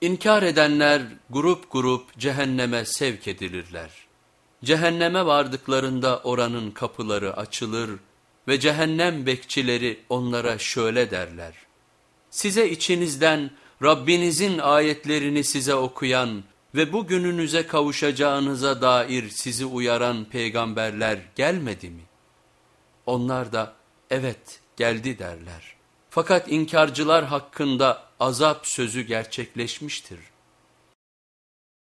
İnkar edenler grup grup cehenneme sevk edilirler. Cehenneme vardıklarında oranın kapıları açılır ve cehennem bekçileri onlara şöyle derler. Size içinizden Rabbinizin ayetlerini size okuyan ve bu gününüze kavuşacağınıza dair sizi uyaran peygamberler gelmedi mi? Onlar da evet geldi derler. Fakat inkarcılar hakkında azap sözü gerçekleşmiştir.